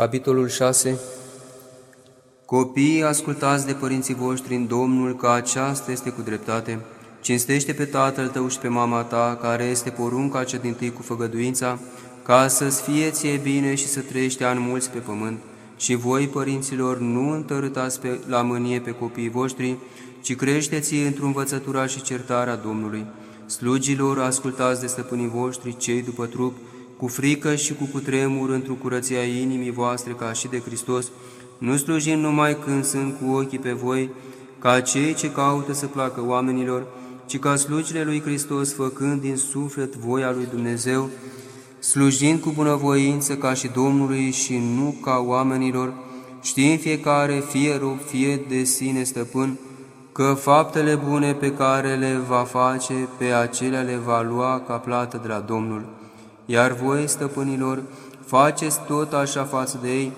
Capitolul 6 Copiii, ascultați de părinții voștri în Domnul, că aceasta este cu dreptate. Cinstește pe tatăl tău și pe mama ta, care este porunca cea din tâi cu făgăduința, ca să-ți fie ție bine și să trăiești ani mulți pe pământ. Și voi, părinților, nu întărâtați pe, la mânie pe copiii voștri, ci creșteți într-o învățătura și certarea Domnului. Slugilor, ascultați de stăpânii voștri, cei după trup, cu frică și cu cutremur într-o curăția inimii voastre ca și de Hristos, nu slujim numai când sunt cu ochii pe voi, ca cei ce caută să placă oamenilor, ci ca slujile lui Hristos, făcând din suflet voia lui Dumnezeu, slujind cu bunăvoință ca și Domnului și nu ca oamenilor, știind fiecare, fie rob, fie de sine stăpân, că faptele bune pe care le va face, pe acelea le va lua ca plată de la Domnul. Iar voi, stăpânilor, faceți tot așa față de ei,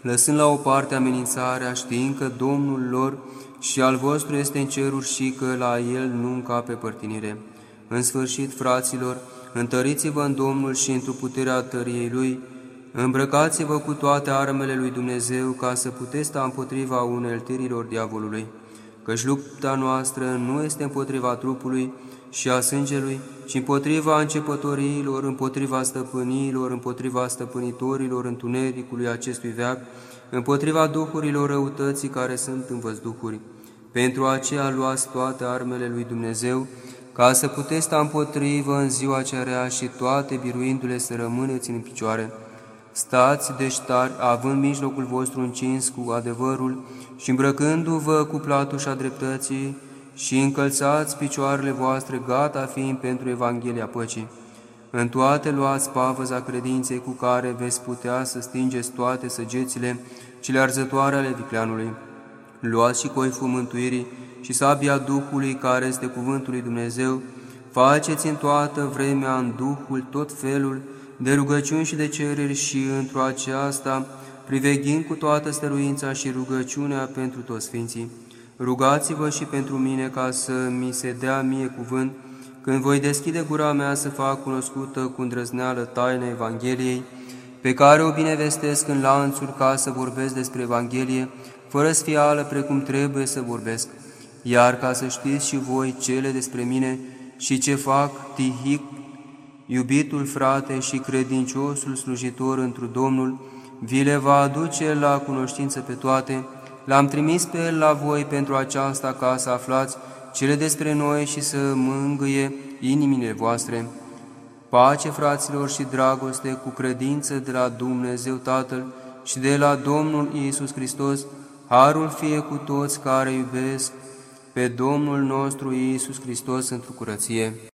lăsând la o parte amenințarea, știind că Domnul lor și al vostru este în ceruri și că la El nu încape părtinire. În sfârșit, fraților, întăriți-vă în Domnul și într puterea tăriei Lui, îmbrăcați-vă cu toate armele Lui Dumnezeu ca să puteți sta împotriva uneltirilor diavolului, căci lupta noastră nu este împotriva trupului, și a sângelui, și împotriva începătoriilor, împotriva stăpâniilor, împotriva stăpânitorilor întunericului acestui veac, împotriva duhurilor răutății care sunt în văzduhuri. Pentru aceea luați toate armele lui Dumnezeu, ca să puteți sta împotrivă în ziua cea rea și toate biruindu-le să rămâneți în picioare. Stați deștari, având mijlocul vostru încins cu adevărul și îmbrăcându-vă cu platușa dreptății, și încălțați picioarele voastre, gata fiind pentru Evanghelia păcii. În toate luați pavăza credinței cu care veți putea să stingeți toate săgețile cele arzătoare ale vicleanului. Luați și coiful mântuirii și sabia Duhului care este cuvântul lui Dumnezeu, faceți în toată vremea în Duhul tot felul de rugăciuni și de cereri și într-o aceasta, priveghind cu toată stăruința și rugăciunea pentru toți Sfinții. Rugați-vă și pentru mine ca să mi se dea mie cuvânt, când voi deschide gura mea să fac cunoscută cu îndrăzneală taina Evangheliei, pe care o binevestesc în lanțuri ca să vorbesc despre Evanghelie, fără sfială precum trebuie să vorbesc. Iar ca să știți și voi cele despre mine și ce fac Tihic, iubitul frate și credinciosul slujitor întru Domnul, vi le va aduce la cunoștință pe toate, L-am trimis pe El la voi pentru aceasta ca să aflați cele despre noi și să mângâie inimile voastre. Pace, fraților, și dragoste cu credință de la Dumnezeu Tatăl și de la Domnul Iisus Hristos, harul fie cu toți care iubesc pe Domnul nostru Iisus Hristos într-o curăție.